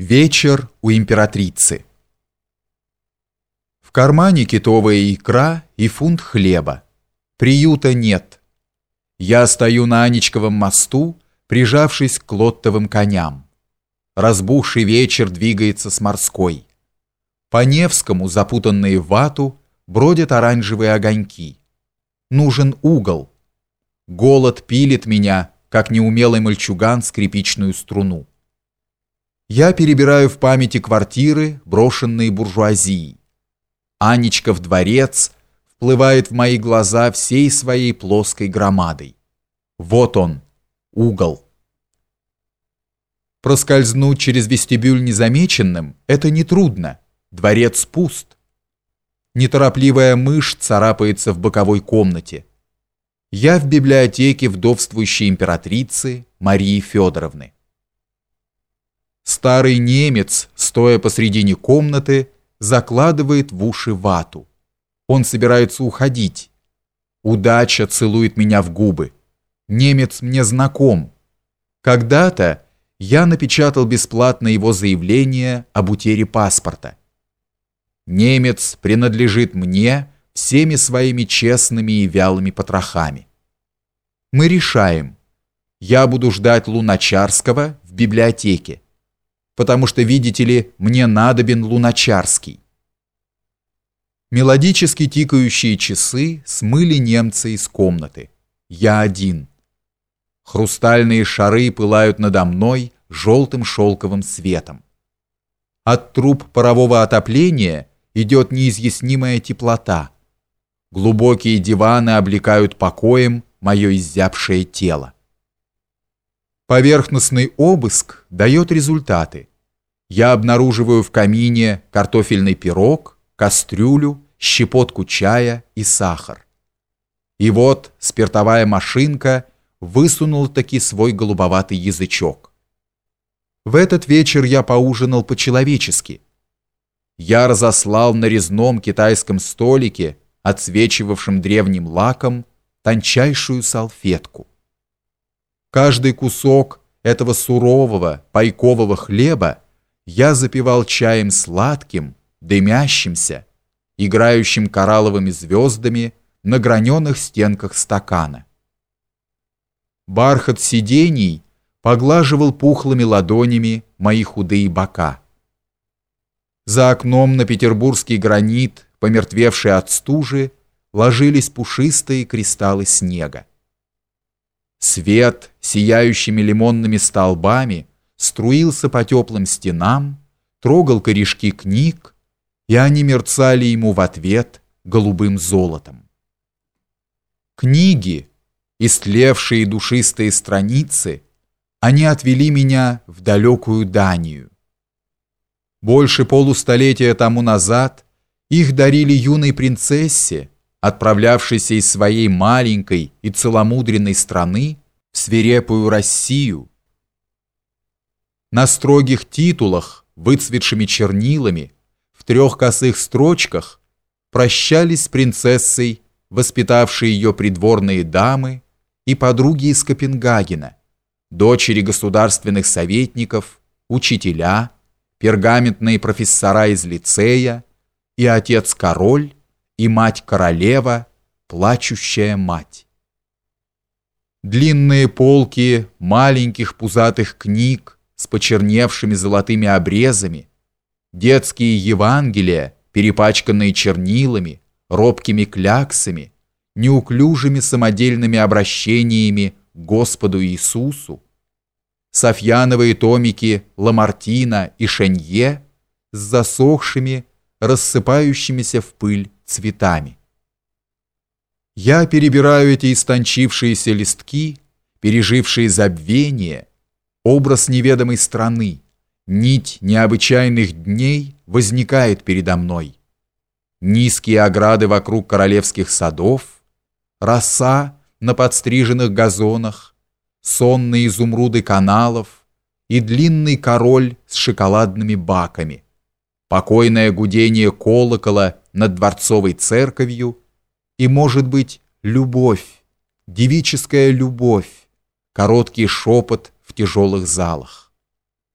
Вечер у императрицы. В кармане китовая икра и фунт хлеба. Приюта нет. Я стою на Анечковом мосту, прижавшись к лоттовым коням. Разбухший вечер двигается с морской. По Невскому, запутанные в вату, бродят оранжевые огоньки. Нужен угол. Голод пилит меня, как неумелый мальчуган скрипичную струну. Я перебираю в памяти квартиры, брошенные буржуазией. Анечка в дворец вплывает в мои глаза всей своей плоской громадой. Вот он, угол. Проскользнуть через вестибюль незамеченным – это нетрудно. Дворец пуст. Неторопливая мышь царапается в боковой комнате. Я в библиотеке вдовствующей императрицы Марии Федоровны. Старый немец, стоя посредине комнаты, закладывает в уши вату. Он собирается уходить. Удача целует меня в губы. Немец мне знаком. Когда-то я напечатал бесплатно его заявление об утере паспорта. Немец принадлежит мне всеми своими честными и вялыми потрохами. Мы решаем. Я буду ждать Луначарского в библиотеке потому что, видите ли, мне надобен Луначарский. Мелодически тикающие часы смыли немца из комнаты. Я один. Хрустальные шары пылают надо мной желтым шелковым светом. От труб парового отопления идет неизъяснимая теплота. Глубокие диваны облекают покоем мое изябшее тело. Поверхностный обыск дает результаты. Я обнаруживаю в камине картофельный пирог, кастрюлю, щепотку чая и сахар. И вот спиртовая машинка высунула таки свой голубоватый язычок. В этот вечер я поужинал по-человечески. Я разослал на резном китайском столике, отсвечивавшем древним лаком, тончайшую салфетку. Каждый кусок этого сурового пайкового хлеба я запивал чаем сладким, дымящимся, играющим коралловыми звездами на граненых стенках стакана. Бархат сидений поглаживал пухлыми ладонями мои худые бока. За окном на петербургский гранит, помертвевший от стужи, ложились пушистые кристаллы снега. Свет, сияющими лимонными столбами, струился по теплым стенам, трогал корешки книг, и они мерцали ему в ответ голубым золотом. Книги, истлевшие душистые страницы, они отвели меня в далекую Данию. Больше полустолетия тому назад их дарили юной принцессе, отправлявшейся из своей маленькой и целомудренной страны в свирепую Россию. На строгих титулах, выцветшими чернилами, в трех косых строчках прощались с принцессой, воспитавшие ее придворные дамы и подруги из Копенгагена, дочери государственных советников, учителя, пергаментные профессора из лицея и отец-король, и мать-королева, плачущая мать. Длинные полки маленьких пузатых книг с почерневшими золотыми обрезами, детские Евангелия, перепачканные чернилами, робкими кляксами, неуклюжими самодельными обращениями к Господу Иисусу, Софьяновые томики Ламартина и Шенье с засохшими, рассыпающимися в пыль цветами. Я перебираю эти истончившиеся листки, пережившие забвение, образ неведомой страны, нить необычайных дней возникает передо мной. Низкие ограды вокруг королевских садов, роса на подстриженных газонах, сонные изумруды каналов и длинный король с шоколадными баками, покойное гудение колокола над дворцовой церковью и, может быть, любовь, девическая любовь, короткий шепот в тяжелых залах.